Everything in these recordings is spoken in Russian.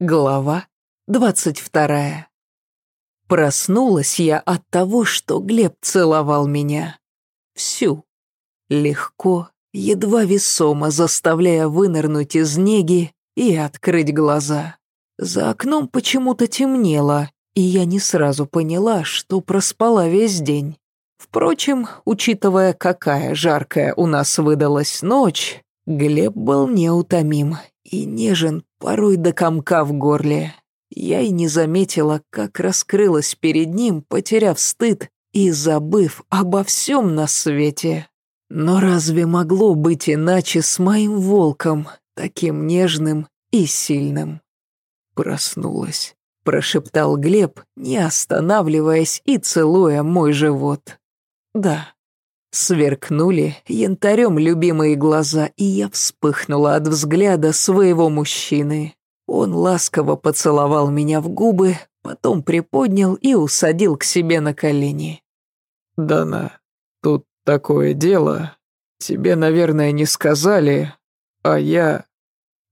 Глава двадцать вторая. Проснулась я от того, что Глеб целовал меня. Всю. Легко, едва весомо, заставляя вынырнуть из неги и открыть глаза. За окном почему-то темнело, и я не сразу поняла, что проспала весь день. Впрочем, учитывая, какая жаркая у нас выдалась ночь, Глеб был неутомим и нежен порой до комка в горле. Я и не заметила, как раскрылась перед ним, потеряв стыд и забыв обо всем на свете. Но разве могло быть иначе с моим волком, таким нежным и сильным? Проснулась, прошептал Глеб, не останавливаясь и целуя мой живот. Да, Сверкнули янтарем любимые глаза, и я вспыхнула от взгляда своего мужчины. Он ласково поцеловал меня в губы, потом приподнял и усадил к себе на колени. «Дана, тут такое дело. Тебе, наверное, не сказали, а я...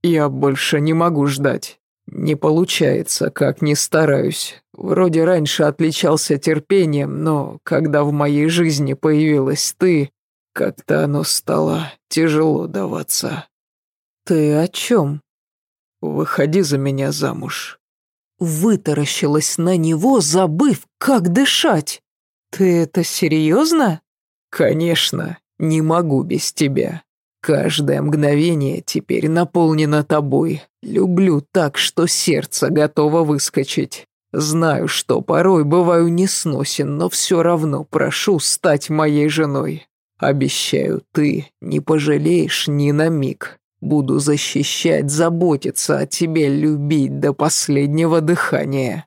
Я больше не могу ждать. Не получается, как ни стараюсь. Вроде раньше отличался терпением, но когда в моей жизни появилась ты, как-то оно стало тяжело даваться. Ты о чем? Выходи за меня замуж. Вытаращилась на него, забыв, как дышать. Ты это серьезно? Конечно, не могу без тебя. Каждое мгновение теперь наполнено тобой. Люблю так, что сердце готово выскочить. Знаю, что порой бываю несносен, но все равно прошу стать моей женой. Обещаю, ты не пожалеешь ни на миг. Буду защищать, заботиться о тебе, любить до последнего дыхания.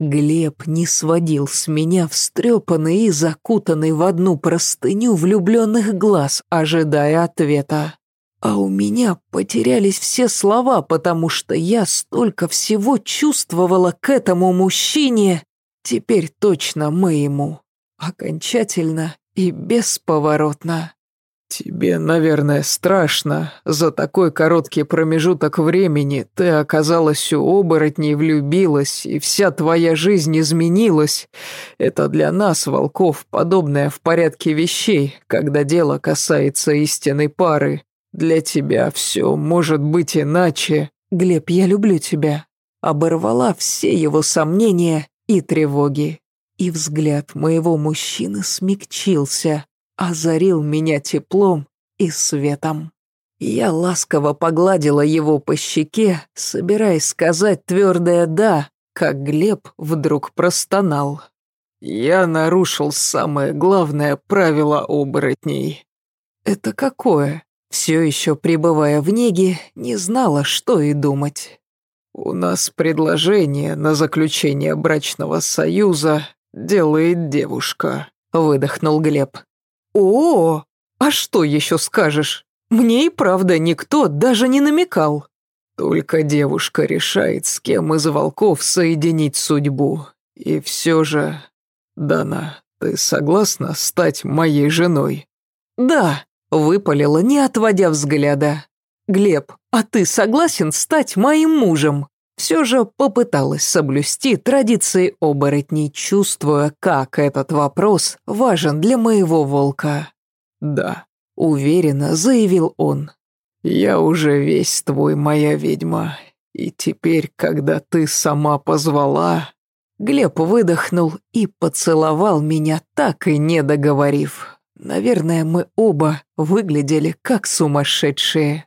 Глеб не сводил с меня встрепанный и закутанный в одну простыню влюбленных глаз, ожидая ответа. А у меня потерялись все слова, потому что я столько всего чувствовала к этому мужчине, теперь точно моему, окончательно и бесповоротно. «Тебе, наверное, страшно. За такой короткий промежуток времени ты оказалась у оборотней, влюбилась, и вся твоя жизнь изменилась. Это для нас, волков, подобное в порядке вещей, когда дело касается истинной пары. Для тебя все может быть иначе». «Глеб, я люблю тебя». Оборвала все его сомнения и тревоги. И взгляд моего мужчины смягчился, озарил меня теплом и светом. Я ласково погладила его по щеке, собираясь сказать твердое «да», как Глеб вдруг простонал. «Я нарушил самое главное правило оборотней». «Это какое?» Все еще пребывая в неге, не знала, что и думать. «У нас предложение на заключение брачного союза делает девушка», — выдохнул Глеб. «О, а что еще скажешь? Мне и правда никто даже не намекал». «Только девушка решает, с кем из волков соединить судьбу. И все же, Дана, ты согласна стать моей женой?» «Да», — выпалила, не отводя взгляда. «Глеб, а ты согласен стать моим мужем?» Все же попыталась соблюсти традиции оборотней, чувствуя, как этот вопрос важен для моего волка. «Да», — уверенно заявил он. «Я уже весь твой, моя ведьма, и теперь, когда ты сама позвала...» Глеб выдохнул и поцеловал меня, так и не договорив. Наверное, мы оба выглядели как сумасшедшие.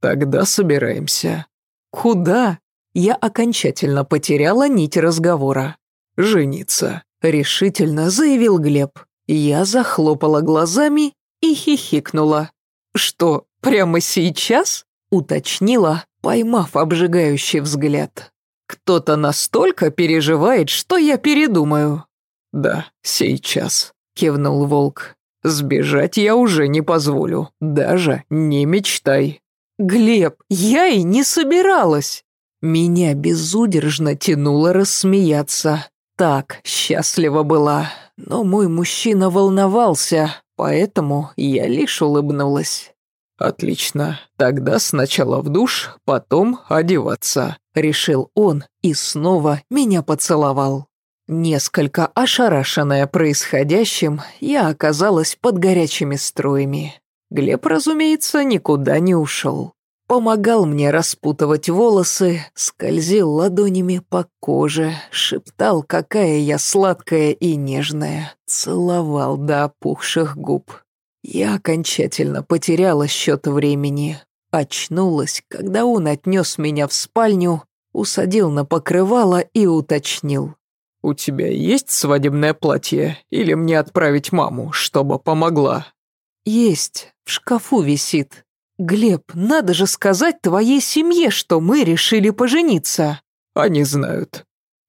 «Тогда собираемся». «Куда?» я окончательно потеряла нить разговора. «Жениться», — решительно заявил Глеб. Я захлопала глазами и хихикнула. «Что, прямо сейчас?» — уточнила, поймав обжигающий взгляд. «Кто-то настолько переживает, что я передумаю». «Да, сейчас», — кивнул волк. «Сбежать я уже не позволю, даже не мечтай». «Глеб, я и не собиралась!» Меня безудержно тянуло рассмеяться. Так, счастлива была, но мой мужчина волновался, поэтому я лишь улыбнулась. «Отлично. Тогда сначала в душ, потом одеваться», — решил он и снова меня поцеловал. Несколько ошарашенная происходящим, я оказалась под горячими струями. Глеб, разумеется, никуда не ушел. Помогал мне распутывать волосы, скользил ладонями по коже, шептал, какая я сладкая и нежная, целовал до опухших губ. Я окончательно потеряла счет времени. Очнулась, когда он отнес меня в спальню, усадил на покрывало и уточнил. «У тебя есть свадебное платье? Или мне отправить маму, чтобы помогла?» «Есть, в шкафу висит. Глеб, надо же сказать твоей семье, что мы решили пожениться». «Они знают».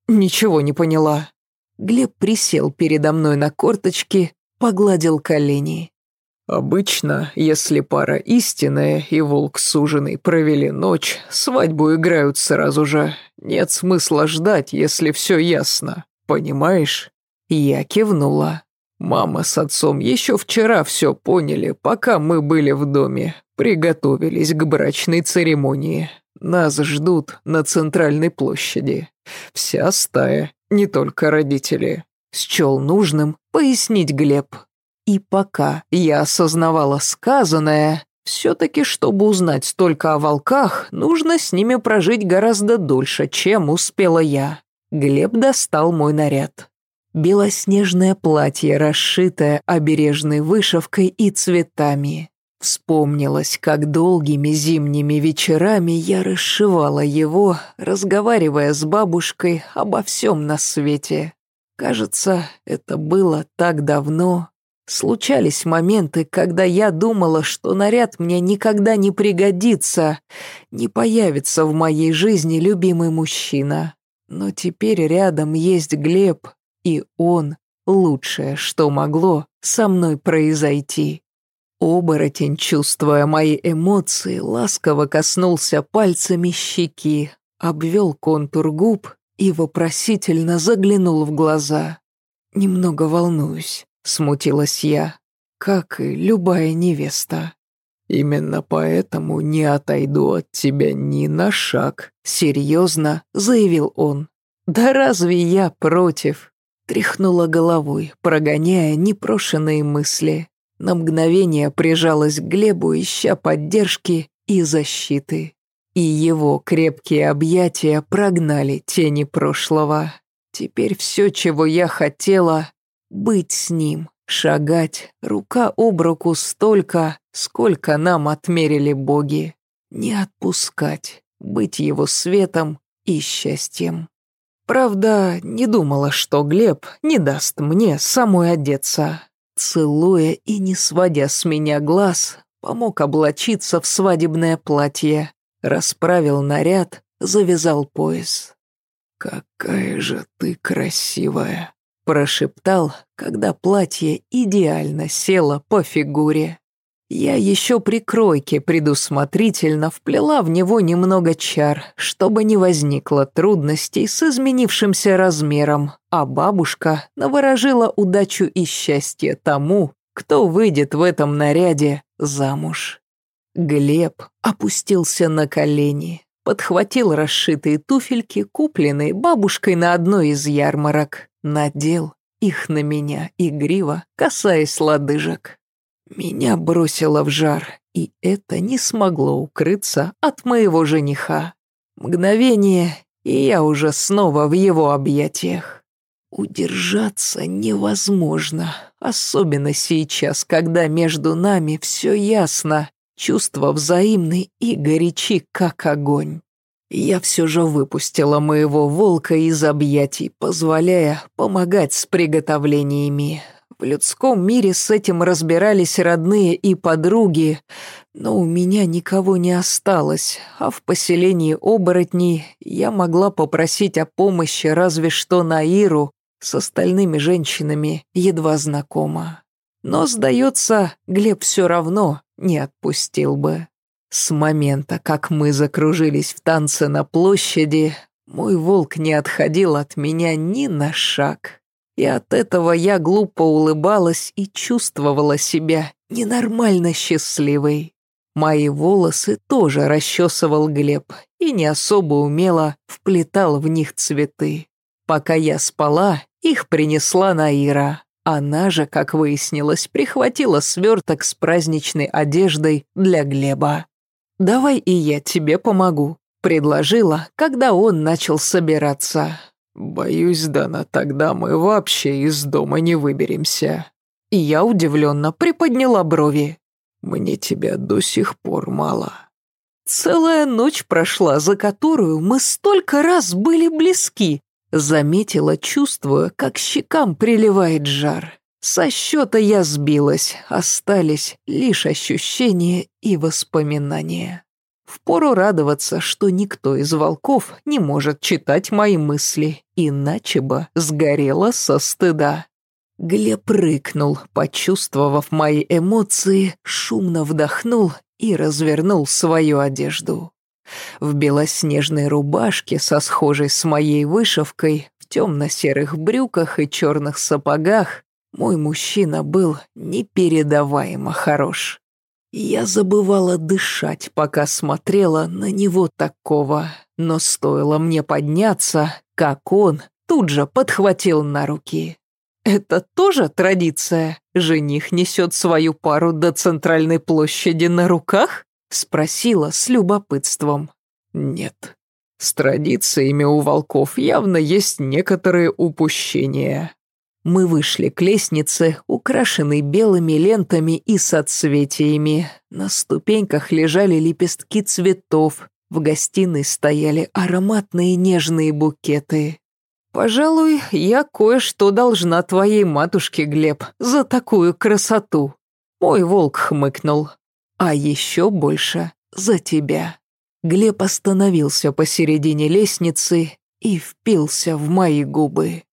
«Ничего не поняла». Глеб присел передо мной на корточки, погладил колени. Обычно, если пара истинная и волк суженый провели ночь, свадьбу играют сразу же. Нет смысла ждать, если все ясно. Понимаешь? Я кивнула. Мама с отцом еще вчера все поняли, пока мы были в доме. Приготовились к брачной церемонии. Нас ждут на центральной площади. Вся стая, не только родители. Счел нужным пояснить Глеб. И пока я осознавала сказанное, все-таки, чтобы узнать столько о волках, нужно с ними прожить гораздо дольше, чем успела я. Глеб достал мой наряд. Белоснежное платье, расшитое обережной вышивкой и цветами. Вспомнилось, как долгими зимними вечерами я расшивала его, разговаривая с бабушкой обо всем на свете. Кажется, это было так давно, Случались моменты, когда я думала, что наряд мне никогда не пригодится, не появится в моей жизни любимый мужчина. Но теперь рядом есть Глеб, и он — лучшее, что могло со мной произойти. Оборотень, чувствуя мои эмоции, ласково коснулся пальцами щеки, обвел контур губ и вопросительно заглянул в глаза. Немного волнуюсь. Смутилась я, как и любая невеста. «Именно поэтому не отойду от тебя ни на шаг», — серьезно заявил он. «Да разве я против?» Тряхнула головой, прогоняя непрошенные мысли. На мгновение прижалась к Глебу, ища поддержки и защиты. И его крепкие объятия прогнали тени прошлого. Теперь все, чего я хотела, быть с ним, шагать рука об руку столько, сколько нам отмерили боги. Не отпускать, быть его светом и счастьем. Правда, не думала, что Глеб не даст мне самой одеться. Целуя и не сводя с меня глаз, помог облачиться в свадебное платье, расправил наряд, завязал пояс. «Какая же ты красивая!» Прошептал, когда платье идеально село по фигуре. Я еще при кройке предусмотрительно вплела в него немного чар, чтобы не возникло трудностей с изменившимся размером, а бабушка наворожила удачу и счастье тому, кто выйдет в этом наряде замуж. Глеб опустился на колени, подхватил расшитые туфельки, купленные бабушкой на одной из ярмарок, надел их на меня игриво, касаясь лодыжек. Меня бросило в жар, и это не смогло укрыться от моего жениха. Мгновение, и я уже снова в его объятиях. Удержаться невозможно, особенно сейчас, когда между нами все ясно, чувства взаимны и горячи, как огонь. Я все же выпустила моего волка из объятий, позволяя помогать с приготовлениями. В людском мире с этим разбирались родные и подруги, но у меня никого не осталось, а в поселении оборотней я могла попросить о помощи разве что Наиру, с остальными женщинами едва знакома. Но, сдается, Глеб все равно не отпустил бы. С момента, как мы закружились в танце на площади, мой волк не отходил от меня ни на шаг. И от этого я глупо улыбалась и чувствовала себя ненормально счастливой. Мои волосы тоже расчесывал Глеб и не особо умело вплетал в них цветы. Пока я спала, их принесла Наира. Она же, как выяснилось, прихватила сверток с праздничной одеждой для Глеба. «Давай и я тебе помогу», — предложила, когда он начал собираться. «Боюсь, Дана, тогда мы вообще из дома не выберемся». И я удивленно приподняла брови. Мне тебя до сих пор мало. Целая ночь прошла, за которую мы столько раз были близки. Заметила, чувствуя, как щекам приливает жар. Со счета я сбилась, остались лишь ощущения и воспоминания. Впору радоваться, что никто из волков не может читать мои мысли, иначе бы сгорела со стыда. Глеб рыкнул, почувствовав мои эмоции, шумно вдохнул и развернул свою одежду. В белоснежной рубашке со схожей с моей вышивкой, в темно-серых брюках и черных сапогах мой мужчина был непередаваемо хорош. Я забывала дышать, пока смотрела на него такого, но стоило мне подняться, как он тут же подхватил на руки. Это тоже традиция? Жених несет свою пару до центральной площади на руках? Спросила с любопытством. Нет. С традициями у волков явно есть некоторые упущения. Мы вышли к лестнице, украшенной белыми лентами и соцветиями. На ступеньках лежали лепестки цветов. В гостиной стояли ароматные нежные букеты. «Пожалуй, я кое-что должна твоей матушке, Глеб, за такую красоту». Мой волк хмыкнул. «А еще больше за тебя». Глеб остановился посередине лестницы и впился в мои губы.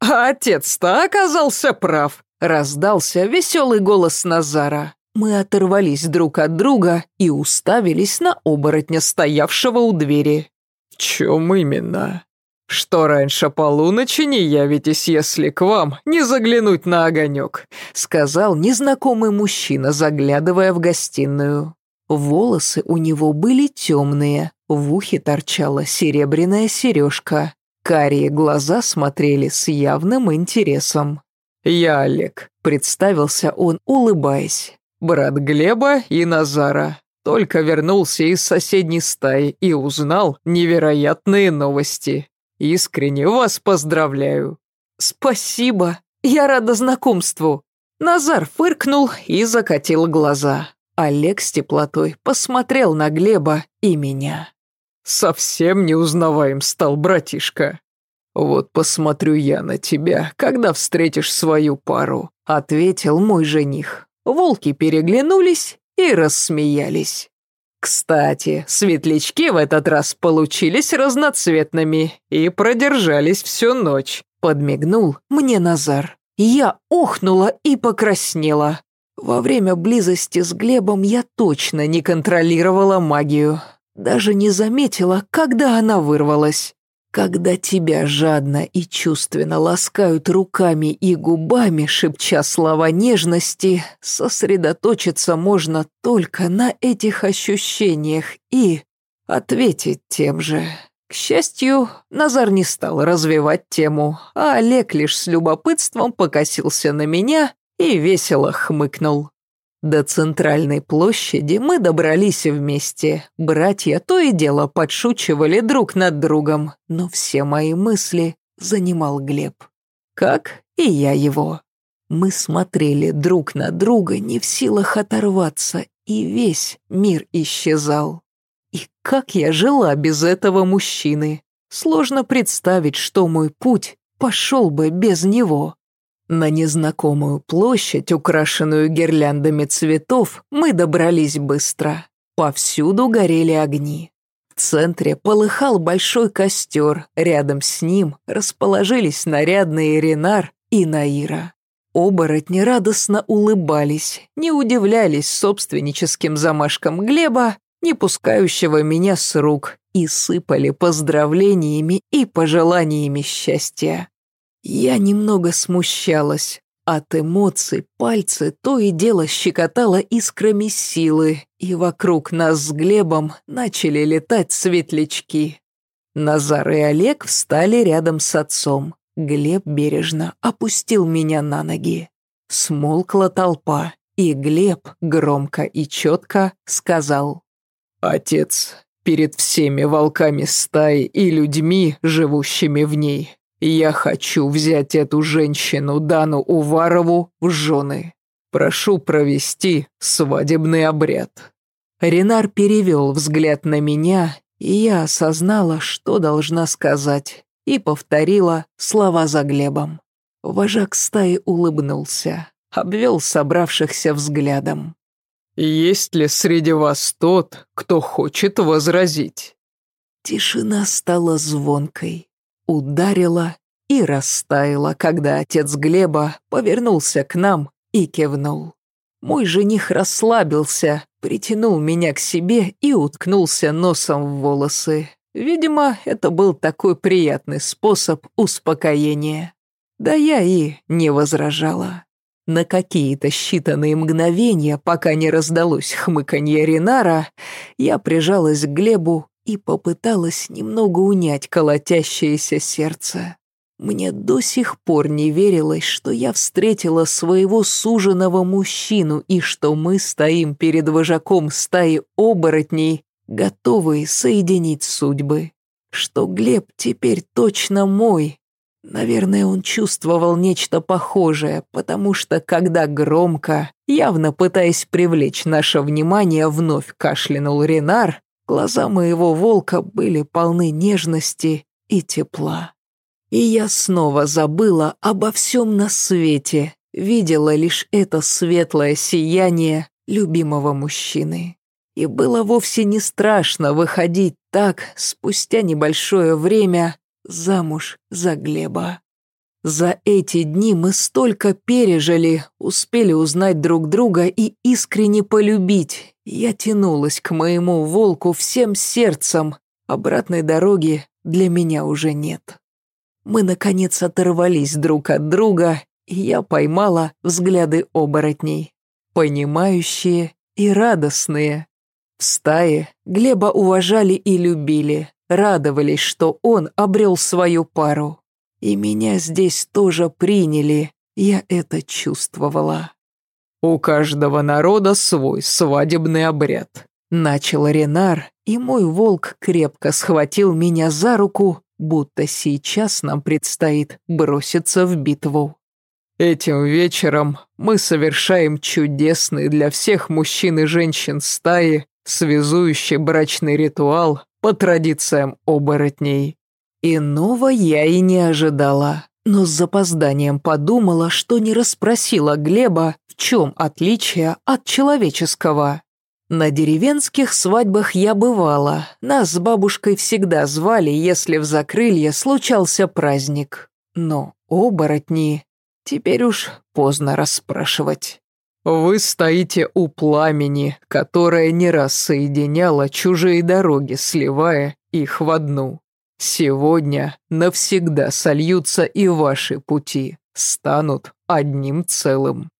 «А отец-то оказался прав», — раздался веселый голос Назара. Мы оторвались друг от друга и уставились на оборотня, стоявшего у двери. «В чем именно?» «Что раньше полуночи не явитесь, если к вам не заглянуть на огонек», сказал незнакомый мужчина, заглядывая в гостиную. Волосы у него были темные, в ухе торчала серебряная сережка. Карие глаза смотрели с явным интересом. «Я Олег», — представился он, улыбаясь. «Брат Глеба и Назара. Только вернулся из соседней стаи и узнал невероятные новости. Искренне вас поздравляю». «Спасибо, я рада знакомству». Назар фыркнул и закатил глаза. Олег с теплотой посмотрел на Глеба и меня. «Совсем не узнаваем стал, братишка». «Вот посмотрю я на тебя, когда встретишь свою пару», — ответил мой жених. Волки переглянулись и рассмеялись. Кстати, светлячки в этот раз получились разноцветными и продержались всю ночь. Подмигнул мне Назар. Я охнула и покраснела. Во время близости с Глебом я точно не контролировала магию. Даже не заметила, когда она вырвалась. Когда тебя жадно и чувственно ласкают руками и губами, шепча слова нежности, сосредоточиться можно только на этих ощущениях и ответить тем же. К счастью, Назар не стал развивать тему, а Олег лишь с любопытством покосился на меня и весело хмыкнул. До центральной площади мы добрались вместе. Братья то и дело подшучивали друг над другом, но все мои мысли занимал Глеб. Как и я его. Мы смотрели друг на друга, не в силах оторваться, и весь мир исчезал. И как я жила без этого мужчины? Сложно представить, что мой путь пошел бы без него. На незнакомую площадь, украшенную гирляндами цветов, мы добрались быстро. Повсюду горели огни. В центре полыхал большой костер, рядом с ним расположились нарядные Ренар и Наира. Оборотни радостно улыбались, не удивлялись собственническим замашкам Глеба, не пускающего меня с рук, и сыпали поздравлениями и пожеланиями счастья. Я немного смущалась. От эмоций пальцы то и дело щекотало искрами силы, и вокруг нас с Глебом начали летать светлячки. Назар и Олег встали рядом с отцом. Глеб бережно опустил меня на ноги. Смолкла толпа, и Глеб громко и четко сказал. «Отец, перед всеми волками стаи и людьми, живущими в ней, я хочу взять эту женщину, Дану Уварову, в жены. Прошу провести свадебный обряд». Ренар перевел взгляд на меня, и я осознала, что должна сказать, и повторила слова за Глебом. Вожак стаи улыбнулся, обвел собравшихся взглядом. «Есть ли среди вас тот, кто хочет возразить?» Тишина стала звонкой, ударила и растаяла, когда отец Глеба повернулся к нам и кивнул. Мой жених расслабился, притянул меня к себе и уткнулся носом в волосы. Видимо, это был такой приятный способ успокоения. Да я и не возражала. На какие-то считанные мгновения, пока не раздалось хмыканье Ринара, я прижалась к Глебу и попыталась немного унять колотящееся сердце. Мне до сих пор не верилось, что я встретила своего суженого мужчину и что мы стоим перед вожаком стаи оборотней, готовые соединить судьбы. Что Глеб теперь точно мой. Наверное, он чувствовал нечто похожее, потому что, когда громко, явно пытаясь привлечь наше внимание, вновь кашлянул Ренар, глаза моего волка были полны нежности и тепла. И я снова забыла обо всем на свете, видела лишь это светлое сияние любимого мужчины. И было вовсе не страшно выходить так, спустя небольшое время, замуж за Глеба. За эти дни мы столько пережили, успели узнать друг друга и искренне полюбить. Я тянулась к моему волку всем сердцем. Обратной дороги для меня уже нет. Мы, наконец, оторвались друг от друга, и я поймала взгляды оборотней. Понимающие и радостные. В стае Глеба уважали и любили, радовались, что он обрел свою пару. И меня здесь тоже приняли, я это чувствовала. «У каждого народа свой свадебный обряд», — начал Ренар, и мой волк крепко схватил меня за руку, будто сейчас нам предстоит броситься в битву. Этим вечером мы совершаем чудесный для всех мужчин и женщин стаи связующий брачный ритуал по традициям оборотней. Иного я и не ожидала, но с запозданием подумала, что не расспросила Глеба, чем отличие от человеческого. На деревенских свадьбах я бывала. Нас с бабушкой всегда звали, если в закрылье случался праздник. Но оборотни... Теперь уж поздно расспрашивать. Вы стоите у пламени, которое не раз соединяло чужие дороги, сливая их в одну. Сегодня навсегда сольются и ваши пути, станут одним целым.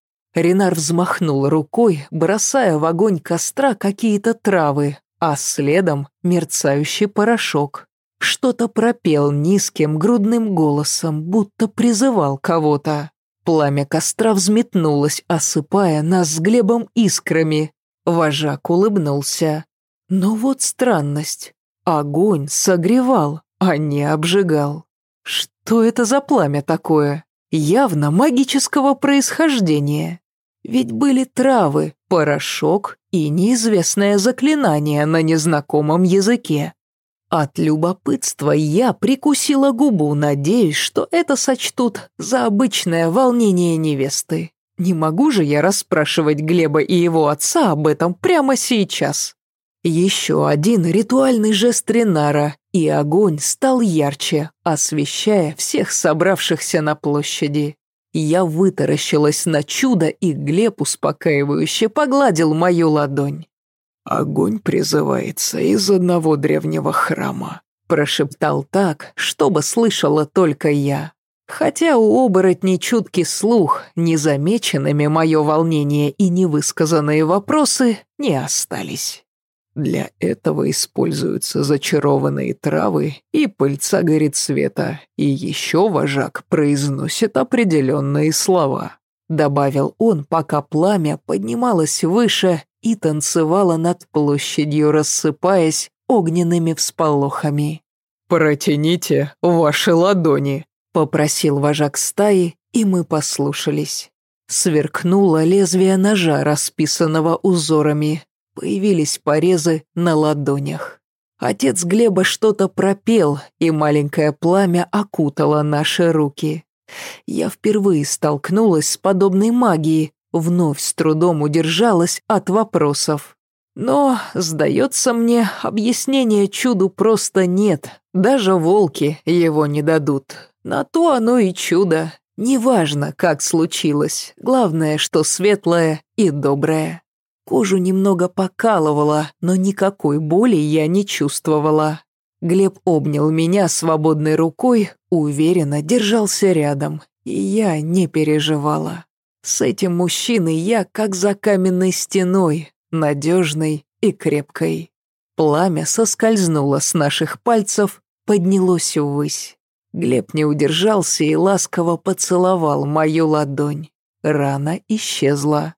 Ренар взмахнул рукой, бросая в огонь костра какие-то травы, а следом мерцающий порошок. Что-то пропел низким грудным голосом, будто призывал кого-то. Пламя костра взметнулось, осыпая нас с Глебом искрами. Вожак улыбнулся. Но вот странность. Огонь согревал, а не обжигал. Что это за пламя такое? явно магического происхождения. Ведь были травы, порошок и неизвестное заклинание на незнакомом языке. От любопытства я прикусила губу, надеясь, что это сочтут за обычное волнение невесты. Не могу же я расспрашивать Глеба и его отца об этом прямо сейчас. Еще один ритуальный жест Ренара, и огонь стал ярче, освещая всех собравшихся на площади. Я вытаращилась на чудо, и Глеб успокаивающе погладил мою ладонь. «Огонь призывается из одного древнего храма», прошептал так, чтобы слышала только я. Хотя у оборотней чуткий слух, незамеченными мое волнение и невысказанные вопросы не остались. Для этого используются зачарованные травы и пыльца горит света, и еще вожак произносит определенные слова. Добавил он, пока пламя поднималось выше и танцевало над площадью, рассыпаясь огненными всполохами. «Протяните ваши ладони», — попросил вожак стаи, и мы послушались. Сверкнуло лезвие ножа, расписанного узорами, Появились порезы на ладонях. Отец Глеба что-то пропел, и маленькое пламя окутало наши руки. Я впервые столкнулась с подобной магией, вновь с трудом удержалась от вопросов. Но, сдается мне, объяснения чуду просто нет. Даже волки его не дадут. На то оно и чудо. Неважно, как случилось. Главное, что светлое и доброе. Кожу немного покалывало, но никакой боли я не чувствовала. Глеб обнял меня свободной рукой, уверенно держался рядом, и я не переживала. С этим мужчиной я как за каменной стеной, надежной и крепкой. Пламя соскользнуло с наших пальцев, поднялось ввысь. Глеб не удержался и ласково поцеловал мою ладонь. Рана исчезла.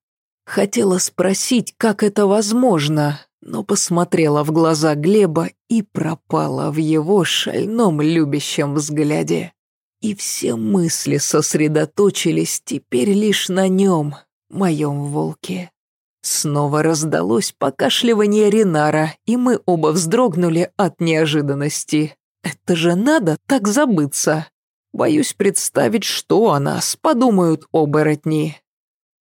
Хотела спросить, как это возможно, но посмотрела в глаза Глеба и пропала в его шальном любящем взгляде. И все мысли сосредоточились теперь лишь на нем, моем волке. Снова раздалось покашливание Ринара, и мы оба вздрогнули от неожиданности. Это же надо так забыться. Боюсь представить, что о нас подумают оборотни.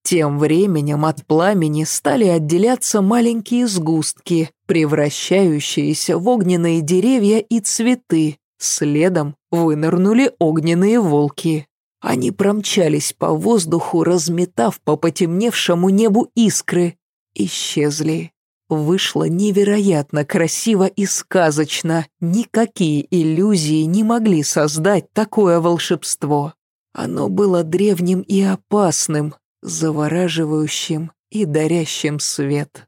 Тем временем от пламени стали отделяться маленькие сгустки, превращающиеся в огненные деревья и цветы. Следом вынырнули огненные волки. Они промчались по воздуху, разметав по потемневшему небу искры. Исчезли. Вышло невероятно красиво и сказочно. Никакие иллюзии не могли создать такое волшебство. Оно было древним и опасным, завораживающим и дарящим свет.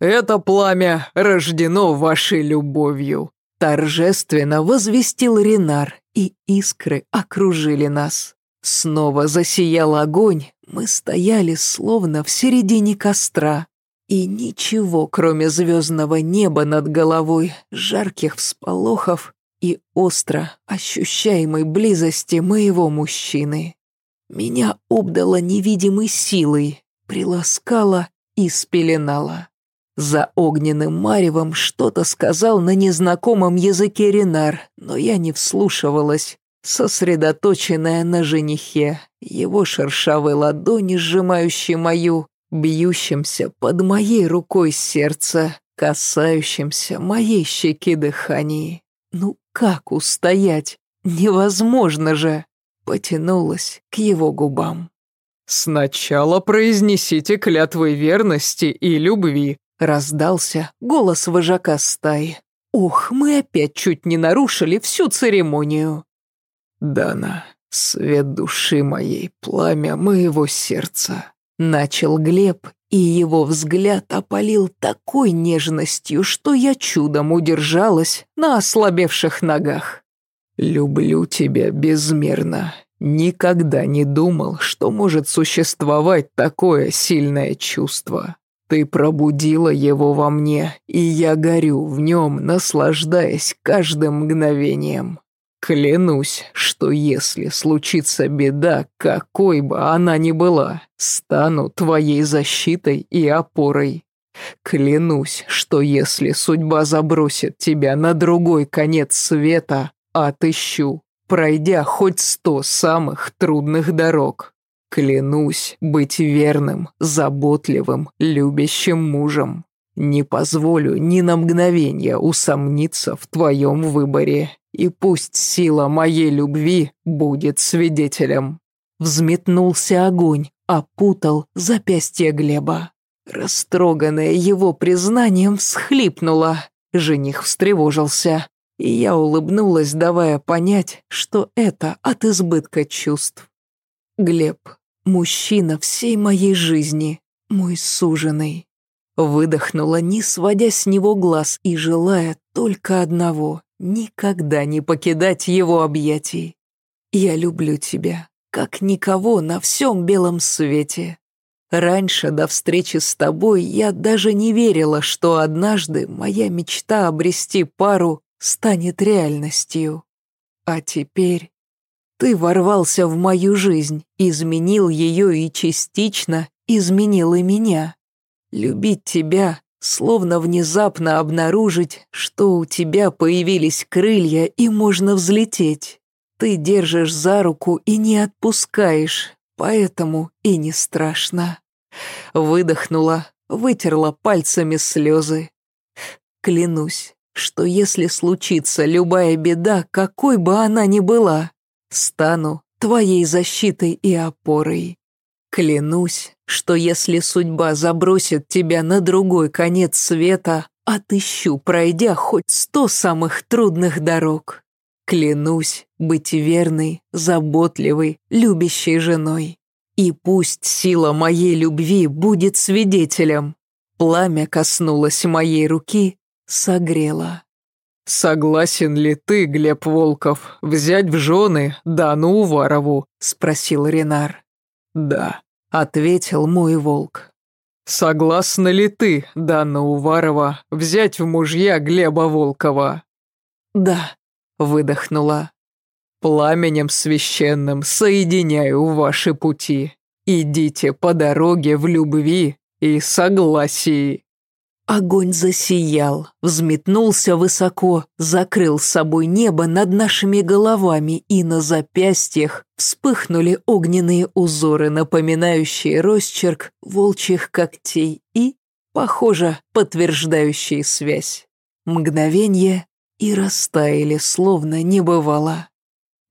«Это пламя рождено вашей любовью», — торжественно возвестил Ренар, и искры окружили нас. Снова засиял огонь, мы стояли словно в середине костра. И ничего, кроме звездного неба над головой, жарких всполохов и остро ощущаемой близости моего мужчины. Меня обдало невидимой силой, приласкала и спеленала. За огненным маревом что-то сказал на незнакомом языке Ренар, но я не вслушивалась, сосредоточенная на женихе, его шершавой ладони, сжимающей мою, бьющимся под моей рукой сердце, касающимся моей щеки дыханием. Ну как устоять? Невозможно же! Потянулась к его губам. «Сначала произнесите клятвы верности и любви», раздался голос вожака стаи. «Ух, мы опять чуть не нарушили всю церемонию». «Дана, свет души моей, пламя моего сердца», начал Глеб, и его взгляд опалил такой нежностью, что я чудом удержалась на ослабевших ногах. «Люблю тебя безмерно. Никогда не думал, что может существовать такое сильное чувство. Ты пробудила его во мне, и я горю в нем, наслаждаясь каждым мгновением. Клянусь, что если случится беда, какой бы она ни была, стану твоей защитой и опорой. Клянусь, что если судьба забросит тебя на другой конец света, Отыщу, пройдя хоть сто самых трудных дорог. Клянусь быть верным, заботливым, любящим мужем. Не позволю ни на мгновение усомниться в твоем выборе, и пусть сила моей любви будет свидетелем». Взметнулся огонь, опутал запястье Глеба. Растроганная его признанием, всхлипнула. Жених встревожился. И я улыбнулась, давая понять, что это от избытка чувств. Глеб, мужчина всей моей жизни, мой суженый. Выдохнула, не сводя с него глаз и желая только одного — никогда не покидать его объятий. Я люблю тебя, как никого на всем белом свете. Раньше, до встречи с тобой, я даже не верила, что однажды моя мечта обрести пару станет реальностью. А теперь ты ворвался в мою жизнь, изменил ее и частично изменил и меня. Любить тебя, словно внезапно обнаружить, что у тебя появились крылья и можно взлететь. Ты держишь за руку и не отпускаешь, поэтому и не страшно. Выдохнула, вытерла пальцами слезы. Клянусь, что если случится любая беда, какой бы она ни была, стану твоей защитой и опорой. Клянусь, что если судьба забросит тебя на другой конец света, отыщу, пройдя хоть сто самых трудных дорог. Клянусь быть верной, заботливой, любящей женой. И пусть сила моей любви будет свидетелем. Пламя коснулось моей руки, согрело. «Согласен ли ты, Глеб Волков, взять в жены Дану Уварову?» – спросил Ренар. «Да», — ответил мой волк. «Согласна ли ты, Дана Уварова, взять в мужья Глеба Волкова?» «Да», — выдохнула. «Пламенем священным соединяю ваши пути. Идите по дороге в любви и согласии». Огонь засиял, взметнулся высоко, закрыл собой небо над нашими головами, и на запястьях вспыхнули огненные узоры, напоминающие росчерк волчьих когтей и, похоже, подтверждающие связь. Мгновение и растаяли, словно не бывало.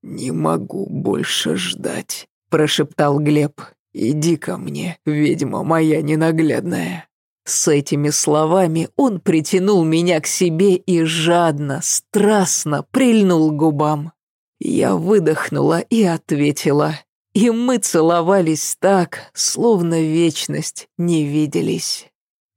«Не могу больше ждать», — прошептал Глеб. «Иди ко мне, ведьма моя ненаглядная». С этими словами он притянул меня к себе и жадно, страстно прильнул к губам. Я выдохнула и ответила. И мы целовались так, словно вечность не виделись.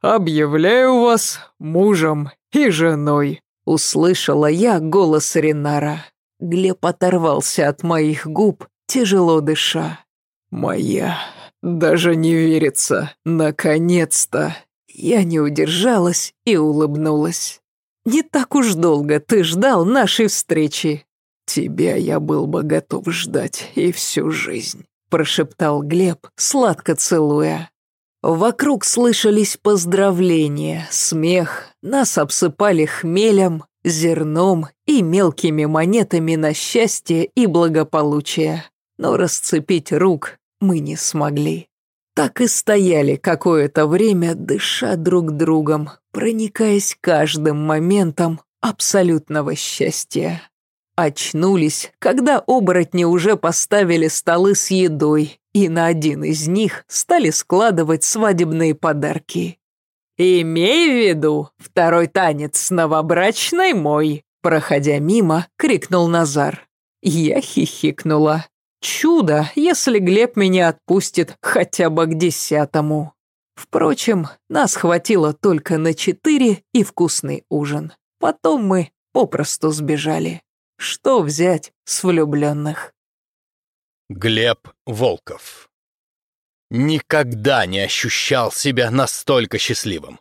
«Объявляю вас мужем и женой», — услышала я голос Ренара. Глеб оторвался от моих губ, тяжело дыша. «Моя, даже не верится, наконец-то!» Я не удержалась и улыбнулась. «Не так уж долго ты ждал нашей встречи». «Тебя я был бы готов ждать и всю жизнь», – прошептал Глеб, сладко целуя. Вокруг слышались поздравления, смех, нас обсыпали хмелем, зерном и мелкими монетами на счастье и благополучие. Но расцепить рук мы не смогли. Так и стояли какое-то время, дыша друг другом, проникаясь каждым моментом абсолютного счастья. Очнулись, когда оборотни уже поставили столы с едой, и на один из них стали складывать свадебные подарки. «Имей в виду, второй танец с новобрачной мой!» Проходя мимо, крикнул Назар. Я хихикнула. Чудо, если Глеб меня отпустит хотя бы к десятому. Впрочем, нас хватило только на четыре и вкусный ужин. Потом мы попросту сбежали. Что взять с влюбленных? Глеб Волков Никогда не ощущал себя настолько счастливым.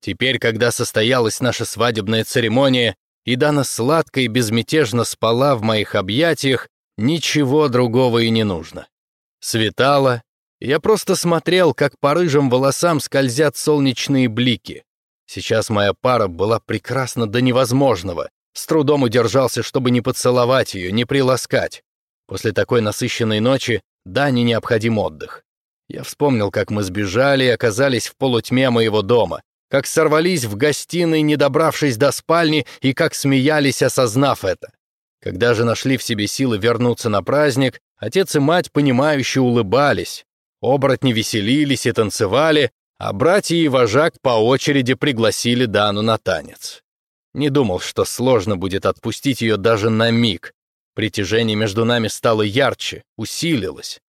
Теперь, когда состоялась наша свадебная церемония, и Дана сладко и безмятежно спала в моих объятиях, Ничего другого и не нужно. Светало, я просто смотрел, как по рыжим волосам скользят солнечные блики. Сейчас моя пара была прекрасна до невозможного. С трудом удержался, чтобы не поцеловать ее, не приласкать. После такой насыщенной ночи Дане необходим отдых. Я вспомнил, как мы сбежали и оказались в полутьме моего дома, как сорвались в гостиной, не добравшись до спальни, и как смеялись, осознав это. Когда же нашли в себе силы вернуться на праздник, отец и мать понимающе улыбались. Оборотни веселились и танцевали, а братья и вожак по очереди пригласили Дану на танец. Не думал, что сложно будет отпустить ее даже на миг. Притяжение между нами стало ярче, усилилось.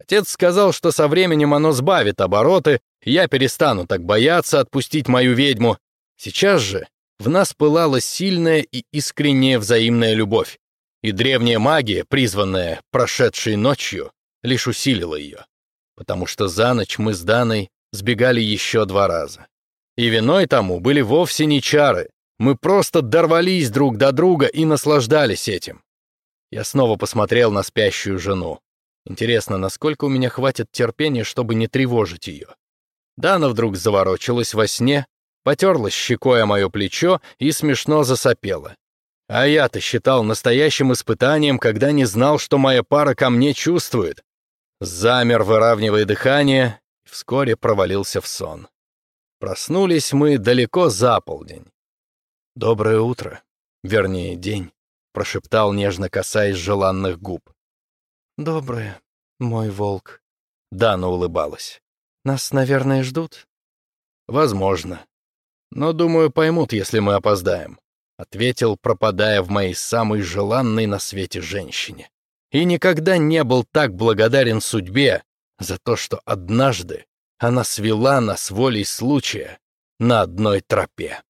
Отец сказал, что со временем оно сбавит обороты, я перестану так бояться отпустить мою ведьму. Сейчас же в нас пылала сильная и искренняя взаимная любовь, и древняя магия, призванная прошедшей ночью, лишь усилила ее, потому что за ночь мы с Даной сбегали еще два раза. И виной тому были вовсе не чары, мы просто дорвались друг до друга и наслаждались этим. Я снова посмотрел на спящую жену. Интересно, насколько у меня хватит терпения, чтобы не тревожить ее. Дана вдруг заворочилась во сне, потерлась щекой о мое плечо и смешно засопела. А я-то считал настоящим испытанием, когда не знал, что моя пара ко мне чувствует. Замер, выравнивая дыхание, и вскоре провалился в сон. Проснулись мы далеко за полдень. «Доброе утро, вернее, день», — прошептал, нежно касаясь желанных губ. «Доброе, мой волк». Дана улыбалась. «Нас, наверное, ждут?» «Возможно. Но, думаю, поймут, если мы опоздаем», — ответил, пропадая в моей самой желанной на свете женщине. И никогда не был так благодарен судьбе за то, что однажды она свела нас волей случая на одной тропе.